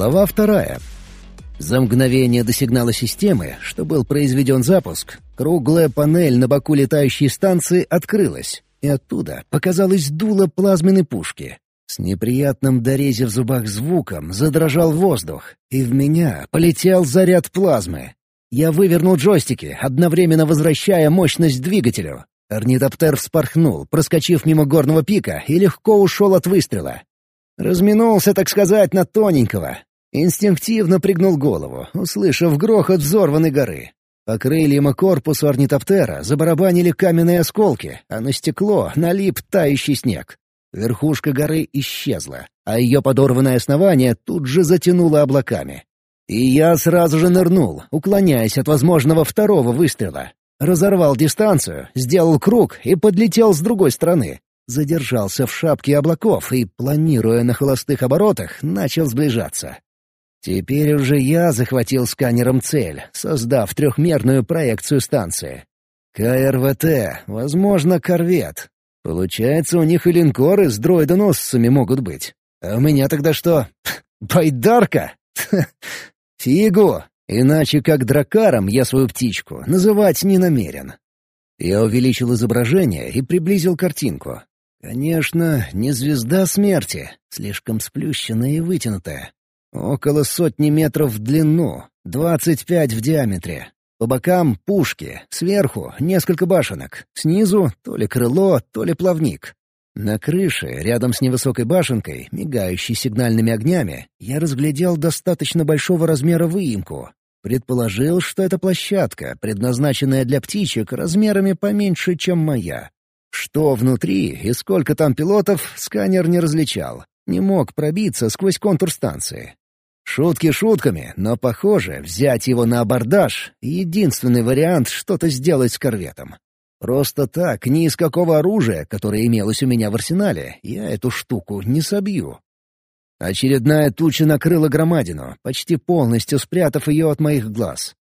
Глава вторая. За мгновение до сигнала системы, что был произведен запуск, круглая панель на боку летающей станции открылась, и оттуда показалось дуло плазменной пушки. С неприятным дорезе в зубах звуком задрожал воздух, и в меня полетел заряд плазмы. Я вывернул джойстики, одновременно возвращая мощность двигателю. Орнитоптер вспорхнул, проскочив мимо горного пика, и легко ушел от выстрела. Разминулся, так сказать, на тоненького. Инстинктивно пригнул голову, услышав грохот взорванной горы. По крыльям и корпусу орнитоптера забарабанили каменные осколки, а на стекло налип тающий снег. Верхушка горы исчезла, а ее подорванное основание тут же затянуло облаками. И я сразу же нырнул, уклоняясь от возможного второго выстрела. Разорвал дистанцию, сделал круг и подлетел с другой стороны, задержался в шапке облаков и, планируя на холостых оборотах, начал сближаться. Теперь уже я захватил сканером цель, создав трехмерную проекцию станции. КРВТ, возможно, корвет. Получается, у них и линкоры с дроидоносцами могут быть. А у меня тогда что? Байдарка? Фигу! Иначе как дракаром я свою птичку называть не намерен. Я увеличил изображение и приблизил картинку. Конечно, не звезда смерти, слишком сплющенная и вытянутая. Около сотни метров в длину, двадцать пять в диаметре. По бокам — пушки, сверху — несколько башенок, снизу — то ли крыло, то ли плавник. На крыше, рядом с невысокой башенкой, мигающей сигнальными огнями, я разглядел достаточно большого размера выемку. Предположил, что это площадка, предназначенная для птичек размерами поменьше, чем моя. Что внутри и сколько там пилотов, сканер не различал. Не мог пробиться сквозь контур станции. Шутки шутками, но, похоже, взять его на абордаж — единственный вариант что-то сделать с корветом. Просто так, ни из какого оружия, которое имелось у меня в арсенале, я эту штуку не собью. Очередная туча накрыла громадину, почти полностью спрятав ее от моих глаз.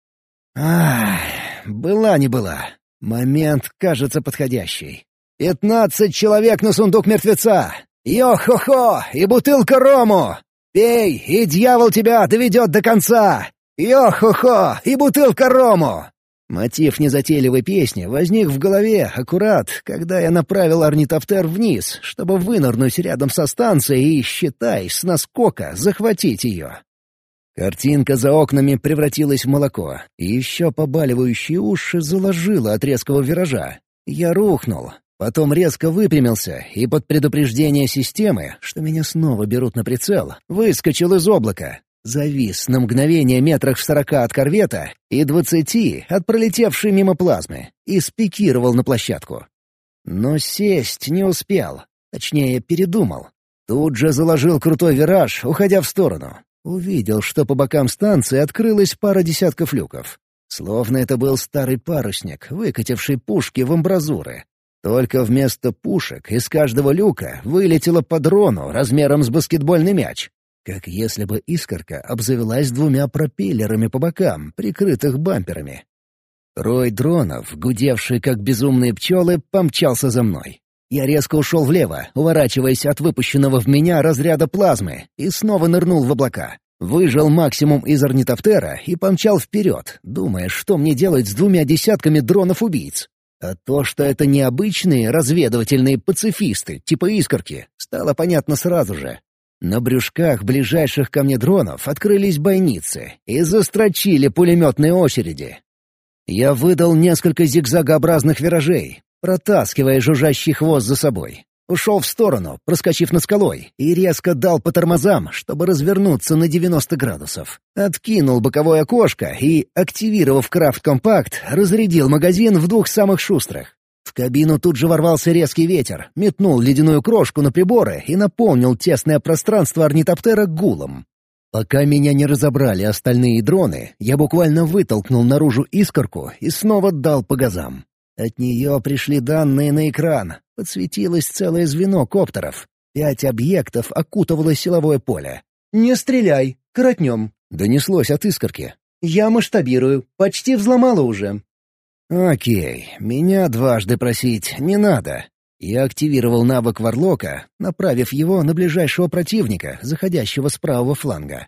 Ах, была не была. Момент кажется подходящий. «Пятнадцать человек на сундук мертвеца! Йо-хо-хо! И бутылка рому! Пей, и дьявол тебя доведет до конца! Йо-хо-хо! И бутылка рому!» Мотив незатейливой песни возник в голове аккурат, когда я направил орнитоптер вниз, чтобы вынырнуть рядом со станцией и, считай, с наскока захватить ее. Картинка за окнами превратилась в молоко, и еще побаливающие уши заложило от резкого виража. Я рухнул, Потом резко выпрямился и под предупреждение системы, что меня снова берут на прицел, выскочил из облака. Завис на мгновение метрах в сорока от корвета и двадцати от пролетевшей мимо плазмы и спикировал на площадку. Но сесть не успел. Точнее, передумал. Тут же заложил крутой вираж, уходя в сторону. Увидел, что по бокам станции открылась пара десятков люков. Словно это был старый парусник, выкативший пушки в амбразуры. Только вместо пушек из каждого люка вылетело по дрону размером с баскетбольный мяч. Как если бы искорка обзавелась двумя пропеллерами по бокам, прикрытых бамперами. Рой дронов, гудевший как безумные пчелы, помчался за мной. Я резко ушел влево, уворачиваясь от выпущенного в меня разряда плазмы, и снова нырнул в облака. Выжал максимум из орнитоптера и помчал вперед, думая, что мне делать с двумя десятками дронов-убийц. А то, что это необычные разведывательные пацифисты, типа «Искорки», стало понятно сразу же. На брюшках ближайших ко мне дронов открылись бойницы и застрочили пулеметные очереди. Я выдал несколько зигзагообразных виражей, протаскивая жужжащий хвост за собой. Ушел в сторону, проскочив над скалой, и резко дал по тормозам, чтобы развернуться на 90 градусов. Откинул боковое окошко и, активировав крафт-компакт, разрядил магазин в двух самых шустрых. В кабину тут же ворвался резкий ветер, метнул ледяную крошку на приборы и наполнил тесное пространство орнитоптера гулом. Пока меня не разобрали остальные дроны, я буквально вытолкнул наружу искорку и снова дал по газам. От нее пришли данные на экран. Подсветилось целое звено коптеров. Пять объектов окутывало силовое поле. «Не стреляй, коротнем», — донеслось от искорки. «Я масштабирую. Почти взломала уже». «Окей, меня дважды просить не надо». Я активировал навык Варлока, направив его на ближайшего противника, заходящего с правого фланга.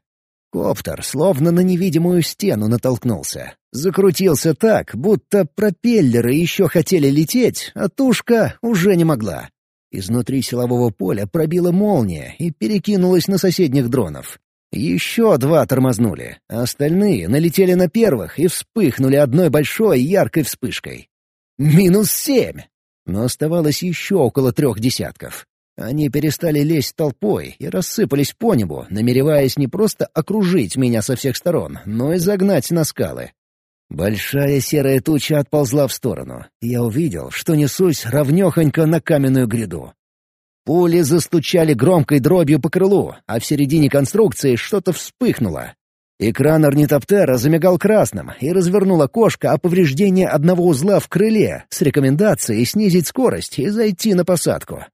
Коптер словно на невидимую стену натолкнулся. Закрутился так, будто пропеллеры еще хотели лететь, а тушка уже не могла. Изнутри силового поля пробила молния и перекинулась на соседних дронов. Еще два тормознули, а остальные налетели на первых и вспыхнули одной большой яркой вспышкой. Минус семь! Но оставалось еще около трех десятков. Они перестали лезть толпой и рассыпались по небу, намереваясь не просто окружить меня со всех сторон, но и загнать на скалы. Большая серая туча отползла в сторону. Я увидел, что несусь ровнёхонько на каменную гряду. Пули застучали громкой дробью по крылу, а в середине конструкции что-то вспыхнуло. Экран орнитоптера замигал красным и развернул окошко о повреждении одного узла в крыле с рекомендацией снизить скорость и зайти на посадку.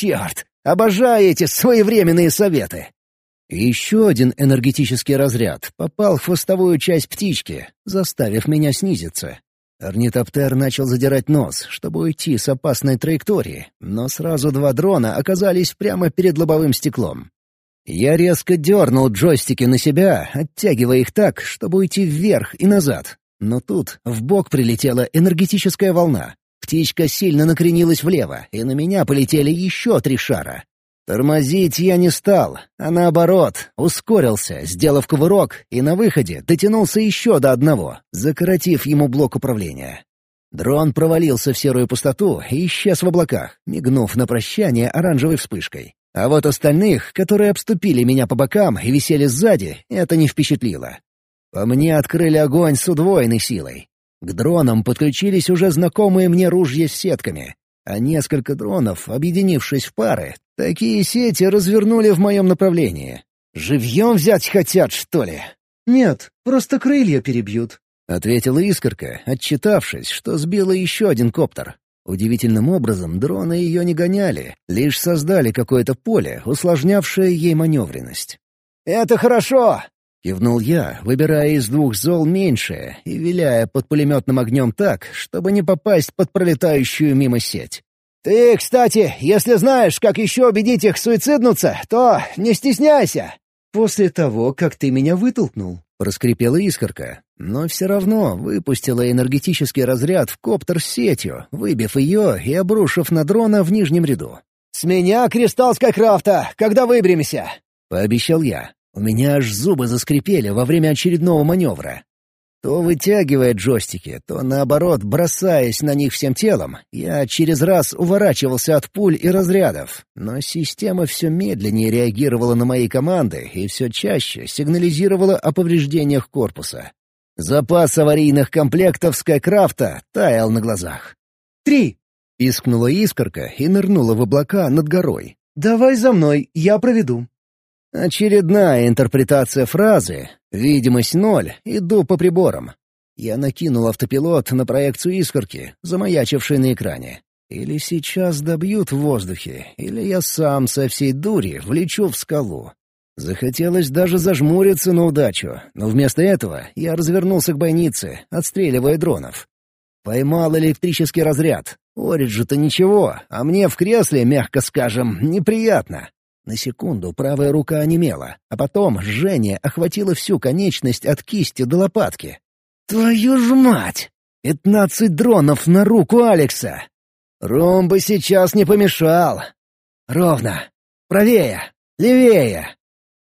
Черт! Обожаю эти своевременные советы! еще один энергетический разряд попал в хвостовую часть птички, заставив меня снизиться. Орнитоптер начал задирать нос, чтобы уйти с опасной траектории, но сразу два дрона оказались прямо перед лобовым стеклом. Я резко дернул джойстики на себя, оттягивая их так, чтобы уйти вверх и назад. Но тут в бок прилетела энергетическая волна. Птичка сильно накренилась влево, и на меня полетели еще три шара. Тормозить я не стал, а наоборот, ускорился, сделав кувырок, и на выходе дотянулся еще до одного, закоротив ему блок управления. Дрон провалился в серую пустоту и исчез в облаках, мигнув на прощание оранжевой вспышкой. А вот остальных, которые обступили меня по бокам и висели сзади, это не впечатлило. По мне открыли огонь с удвоенной силой. К дронам подключились уже знакомые мне ружья с сетками, а несколько дронов, объединившись в пары, такие сети развернули в моем направлении. Живьем взять хотят, что ли? «Нет, просто крылья перебьют», — ответила искорка, отчитавшись, что сбила еще один коптер. Удивительным образом дроны ее не гоняли, лишь создали какое-то поле, усложнявшее ей маневренность. «Это хорошо!» — кивнул я, выбирая из двух зол меньшее и виляя под пулеметным огнем так, чтобы не попасть под пролетающую мимо сеть. «Ты, кстати, если знаешь, как еще убедить их суициднуться, то не стесняйся!» «После того, как ты меня вытолкнул», — проскрипела искорка, но все равно выпустила энергетический разряд в коптер с сетью, выбив ее и обрушив на дрона в нижнем ряду. «С меня кристалл Скайкрафта, когда выберемся!» — пообещал я. У меня аж зубы заскрипели во время очередного маневра. То вытягивая джойстики, то наоборот, бросаясь на них всем телом, я через раз уворачивался от пуль и разрядов, но система все медленнее реагировала на мои команды и все чаще сигнализировала о повреждениях корпуса. Запас аварийных комплектов Скайкрафта таял на глазах. «Три!» — пискнула искорка и нырнула в облака над горой. «Давай за мной, я проведу». Очередная интерпретация фразы «Видимость ноль, иду по приборам». Я накинул автопилот на проекцию искорки, замаячившей на экране. Или сейчас добьют в воздухе, или я сам со всей дури влечу в скалу. Захотелось даже зажмуриться на удачу, но вместо этого я развернулся к бойнице, отстреливая дронов. Поймал электрический разряд. Ориджи-то ничего, а мне в кресле, мягко скажем, неприятно. На секунду правая рука онемела, а потом жжение охватило всю конечность от кисти до лопатки. «Твою ж мать! Пятнадцать дронов на руку Алекса! Ром бы сейчас не помешал! Ровно! Правее! Левее!»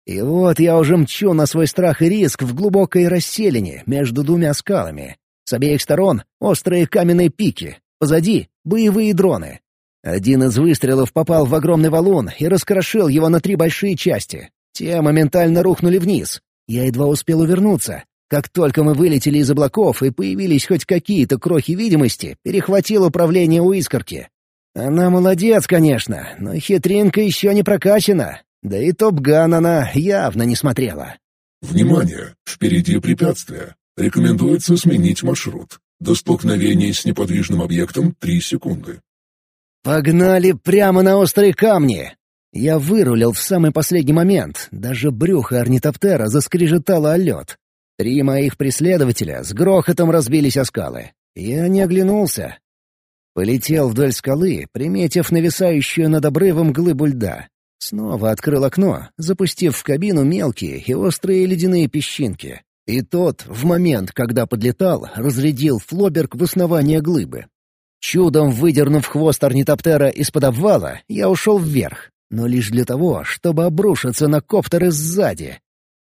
И вот я уже мчу на свой страх и риск в глубокой расселине между двумя скалами. С обеих сторон — острые каменные пики, позади — боевые дроны. Один из выстрелов попал в огромный валун и раскрошил его на три большие части. Те моментально рухнули вниз. Я едва успел увернуться. Как только мы вылетели из облаков и появились хоть какие-то крохи видимости, перехватил управление у искорки. Она молодец, конечно, но хитринка еще не прокачана. Да и топ-ган она явно не смотрела. «Внимание! Впереди препятствие. Рекомендуется сменить маршрут. До столкновения с неподвижным объектом — три секунды. Погнали прямо на острые камни! Я вырулил в самый последний момент, даже брюхо орнитоптера заскрежетало о лед. Три моих преследователя с грохотом разбились о скалы. Я не оглянулся. Полетел вдоль скалы, приметив нависающую над обрывом глыбу льда. Снова открыл окно, запустив в кабину мелкие и острые ледяные песчинки. И тот, в момент, когда подлетал, разрядил флоберг в основание глыбы. Чудом выдернув хвост орнитоптера из-под обвала, я ушел вверх, но лишь для того, чтобы обрушиться на коптеры сзади.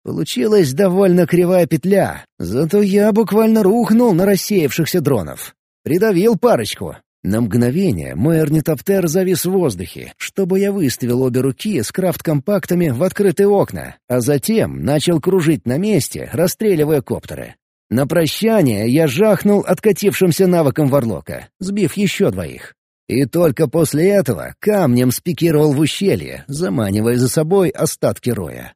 Получилась довольно кривая петля, зато я буквально рухнул на рассеявшихся дронов. Придавил парочку. На мгновение мой орнитоптер завис в воздухе, чтобы я выставил обе руки с крафт-компактами в открытые окна, а затем начал кружить на месте, расстреливая коптеры. На прощание я жахнул откатившимся навыком Варлока, сбив еще двоих. И только после этого камнем спикировал в ущелье, заманивая за собой остатки роя.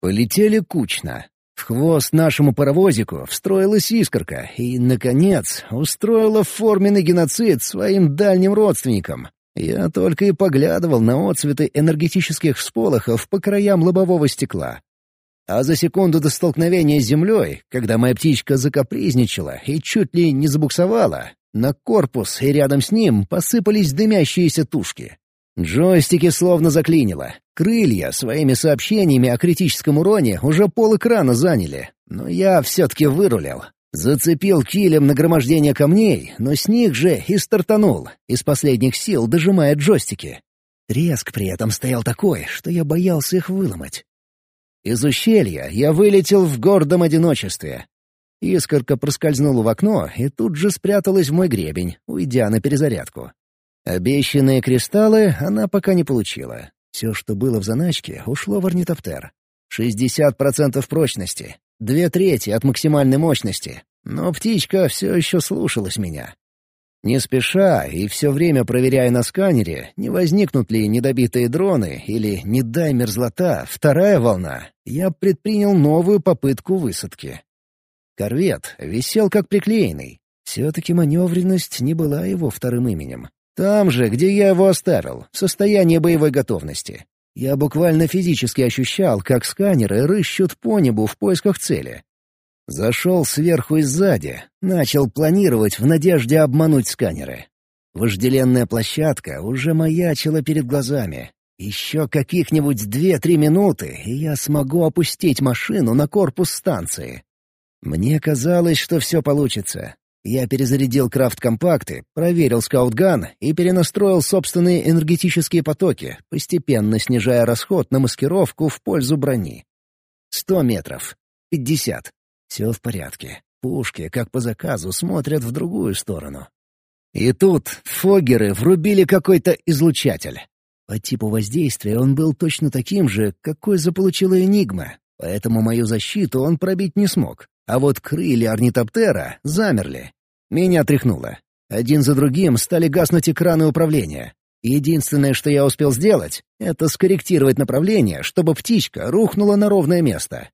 Полетели кучно. В хвост нашему паровозику встроилась искорка и, наконец, устроила форменный геноцид своим дальним родственникам. Я только и поглядывал на отцветы энергетических всполохов по краям лобового стекла. А за секунду до столкновения с землей, когда моя птичка закапризничала и чуть ли не забуксовала, на корпус и рядом с ним посыпались дымящиеся тушки. Джойстики словно заклинило. Крылья своими сообщениями о критическом уроне уже полэкрана заняли. Но я все-таки вырулил. Зацепил килем нагромождение камней, но с них же и стартанул, из последних сил дожимая джойстики. Треск при этом стоял такой, что я боялся их выломать. Из ущелья я вылетел в гордом одиночестве. Искорка проскользнула в окно и тут же спряталась в мой гребень, уйдя на перезарядку. Обещанные кристаллы она пока не получила. Все, что было в заначке, ушло в орнитоптер. 60% прочности, две трети от максимальной мощности. Но птичка все еще слушалась меня. Не спеша и все время проверяя на сканере, не возникнут ли недобитые дроны или, не дай мерзлота, вторая волна, я предпринял новую попытку высадки. Корвет висел как приклеенный. Все-таки маневренность не была его вторым именем. Там же, где я его оставил, в состоянии боевой готовности. Я буквально физически ощущал, как сканеры рыщут по небу в поисках цели. Зашел сверху и сзади, начал планировать в надежде обмануть сканеры. Вожделенная площадка уже маячила перед глазами. Еще каких-нибудь две-три минуты, и я смогу опустить машину на корпус станции. Мне казалось, что все получится. Я перезарядил крафт-компакты, проверил скаутган и перенастроил собственные энергетические потоки, постепенно снижая расход на маскировку в пользу брони. Сто метров. Пятьдесят. Все в порядке. Пушки, как по заказу, смотрят в другую сторону. И тут фогеры врубили какой-то излучатель. По типу воздействия он был точно таким же, какой заполучила Энигма, поэтому мою защиту он пробить не смог. А вот крылья орнитоптера замерли. Меня тряхнуло. Один за другим стали гаснуть экраны управления. Единственное, что я успел сделать, это скорректировать направление, чтобы птичка рухнула на ровное место.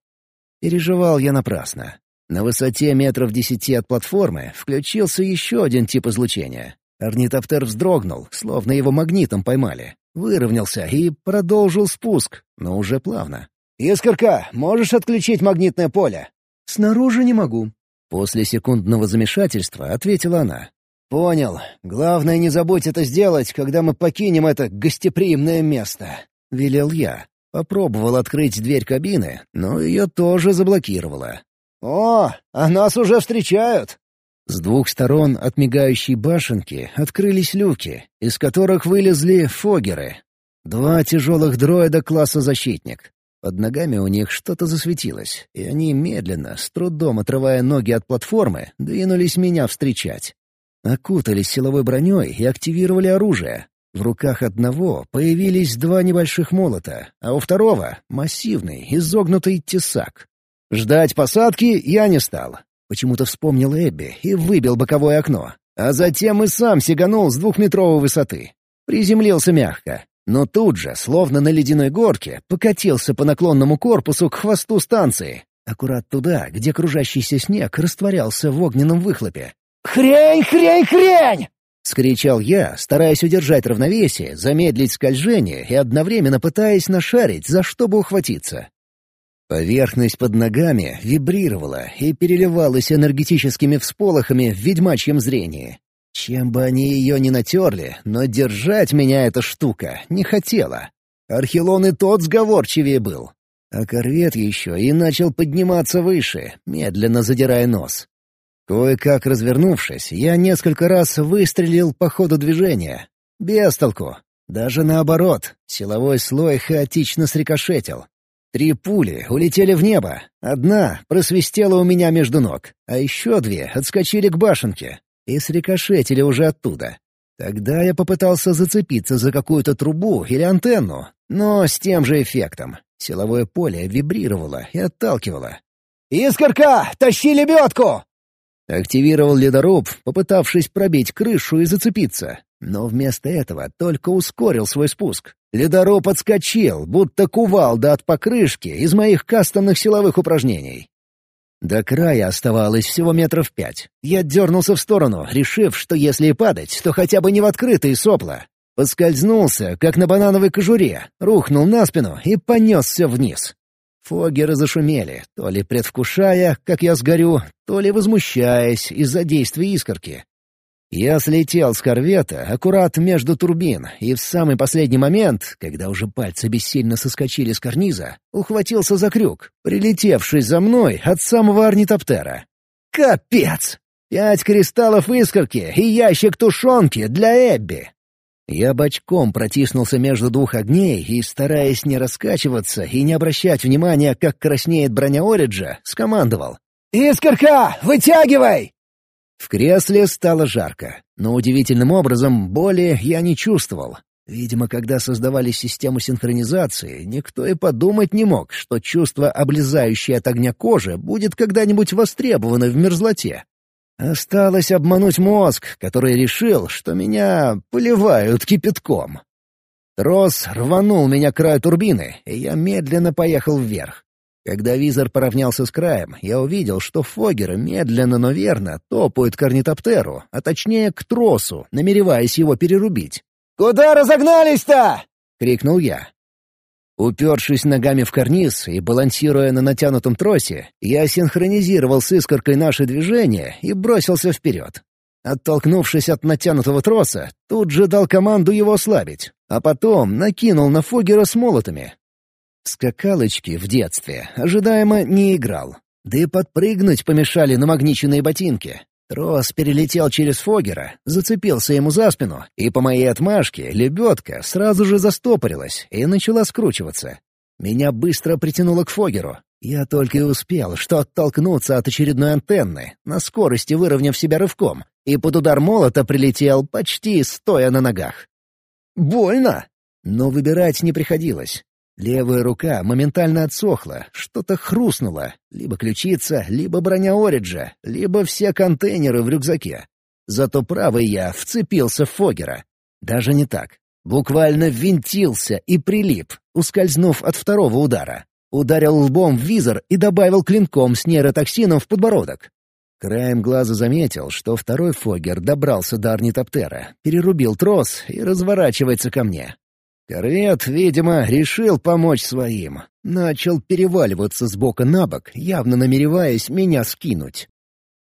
Переживал я напрасно. На высоте метров десяти от платформы включился еще один тип излучения. Орнитоптер вздрогнул, словно его магнитом поймали. Выровнялся и продолжил спуск, но уже плавно. «Искорка, можешь отключить магнитное поле?» «Снаружи не могу». После секундного замешательства ответила она. «Понял. Главное, не забудь это сделать, когда мы покинем это гостеприимное место», — велел я. Попробовал открыть дверь кабины, но ее тоже заблокировало. «О, а нас уже встречают!» С двух сторон от мигающей башенки открылись люки, из которых вылезли фогеры. Два тяжелых дроида класса «Защитник». Под ногами у них что-то засветилось, и они медленно, с трудом отрывая ноги от платформы, двинулись меня встречать. Окутались силовой броней и активировали оружие. В руках одного появились два небольших молота, а у второго — массивный, изогнутый тесак. Ждать посадки я не стал. Почему-то вспомнил Эбби и выбил боковое окно. А затем и сам сиганул с двухметровой высоты. Приземлился мягко, но тут же, словно на ледяной горке, покатился по наклонному корпусу к хвосту станции. Аккурат туда, где кружащийся снег растворялся в огненном выхлопе. «Хрень, хрень, хрень!» — скричал я, стараясь удержать равновесие, замедлить скольжение и одновременно пытаясь нашарить, за что бы ухватиться. Поверхность под ногами вибрировала и переливалась энергетическими всполохами в ведьмачьем зрении. Чем бы они ее ни натерли, но держать меня эта штука не хотела. Архилон и тот сговорчивее был. А корвет еще и начал подниматься выше, медленно задирая нос. Кое-как развернувшись, я несколько раз выстрелил по ходу движения. Без толку. Даже наоборот, силовой слой хаотично срикошетил. Три пули улетели в небо. Одна просвистела у меня между ног, а еще две отскочили к башенке и срикошетили уже оттуда. Тогда я попытался зацепиться за какую-то трубу или антенну, но с тем же эффектом. Силовое поле вибрировало и отталкивало. «Искорка, тащи лебедку!» Активировал ледоруб, попытавшись пробить крышу и зацепиться. Но вместо этого только ускорил свой спуск. Ледоруб отскочил, будто кувалда от покрышки из моих кастомных силовых упражнений. До края оставалось всего метров пять. Я дернулся в сторону, решив, что если и падать, то хотя бы не в открытые сопла. Поскользнулся, как на банановой кожуре, рухнул на спину и понесся вниз. Фогеры зашумели, то ли предвкушая, как я сгорю, то ли возмущаясь из-за действия искорки. Я слетел с корвета аккурат между турбин, и в самый последний момент, когда уже пальцы бессильно соскочили с карниза, ухватился за крюк, прилетевший за мной от самого орнитоптера. Капец! Пять кристаллов искорки и ящик тушенки для Эбби. Я бочком протиснулся между двух огней и, стараясь не раскачиваться и не обращать внимания, как краснеет броня Ориджа, скомандовал. «Искорка, вытягивай!» В кресле стало жарко, но удивительным образом боли я не чувствовал. Видимо, когда создавали систему синхронизации, никто и подумать не мог, что чувство, облезающее от огня кожи, будет когда-нибудь востребовано в мерзлоте. Осталось обмануть мозг, который решил, что меня поливают кипятком. Трос рванул меня к краю турбины, и я медленно поехал вверх. Когда визор поравнялся с краем, я увидел, что Фогеры медленно, но верно топают к орнитоптеру, а точнее к тросу, намереваясь его перерубить. «Куда разогнались-то?» — крикнул я. Упершись ногами в карниз и балансируя на натянутом тросе, я синхронизировал с искоркой наши движения и бросился вперед. Оттолкнувшись от натянутого троса, тут же дал команду его ослабить, а потом накинул на Фогера с молотами. Скакалочки в детстве ожидаемо не играл, да и подпрыгнуть помешали намагниченные ботинки. Трос перелетел через Фогера, зацепился ему за спину, и по моей отмашке лебедка сразу же застопорилась и начала скручиваться. Меня быстро притянуло к Фогеру. Я только и успел, что оттолкнуться от очередной антенны, на скорости выровняв себя рывком, и под удар молота прилетел, почти стоя на ногах. Больно! Но выбирать не приходилось. Левая рука моментально отсохла, что-то хрустнуло. Либо ключица, либо броня Ориджа, либо все контейнеры в рюкзаке. Зато правый я вцепился в Фогера. Даже не так. Буквально винтился и прилип, ускользнув от второго удара. Ударил лбом в визор и добавил клинком с нейротоксином в подбородок. Краем глаза заметил, что второй Фогер добрался до орнитоптера, перерубил трос и разворачивается ко мне. Корвет, видимо, решил помочь своим. Начал переваливаться с бока на бок, явно намереваясь меня скинуть.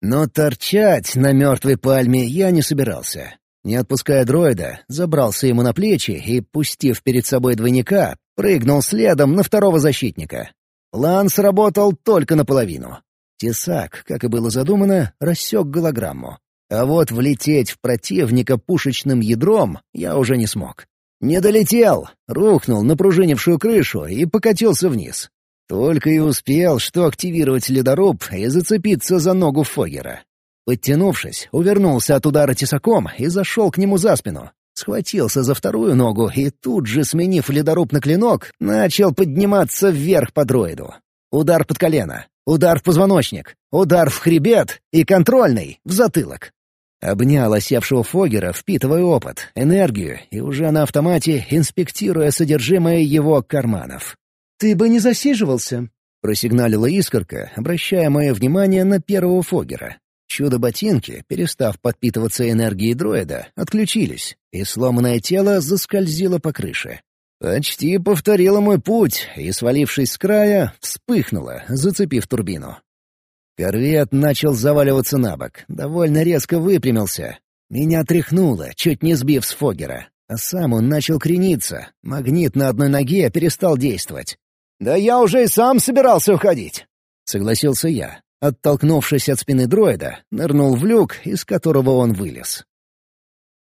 Но торчать на мертвой пальме я не собирался. Не отпуская дроида, забрался ему на плечи и, пустив перед собой двойника, прыгнул следом на второго защитника. План сработал только наполовину. Тесак, как и было задумано, рассек голограмму. А вот влететь в противника пушечным ядром я уже не смог. Не долетел, рухнул на пружинившую крышу и покатился вниз. Только и успел, что активировать ледоруб и зацепиться за ногу Фогера. Подтянувшись, увернулся от удара тесаком и зашел к нему за спину. Схватился за вторую ногу и тут же, сменив ледоруб на клинок, начал подниматься вверх по дроиду. Удар под колено, удар в позвоночник, удар в хребет и контрольный в затылок. Обнял осевшего Фогера, впитывая опыт, энергию и уже на автомате инспектируя содержимое его карманов. «Ты бы не засиживался», — просигналила искорка, обращая мое внимание на первого Фогера. Чудо-ботинки, перестав подпитываться энергией дроида, отключились, и сломанное тело заскользило по крыше. Почти повторило мой путь и, свалившись с края, вспыхнуло, зацепив турбину. Корвет начал заваливаться на бок, довольно резко выпрямился. Меня тряхнуло, чуть не сбив с Фогера. а сам он начал крениться. Магнит на одной ноге перестал действовать. «Да я уже и сам собирался уходить», — согласился я. Оттолкнувшись от спины дроида, нырнул в люк, из которого он вылез.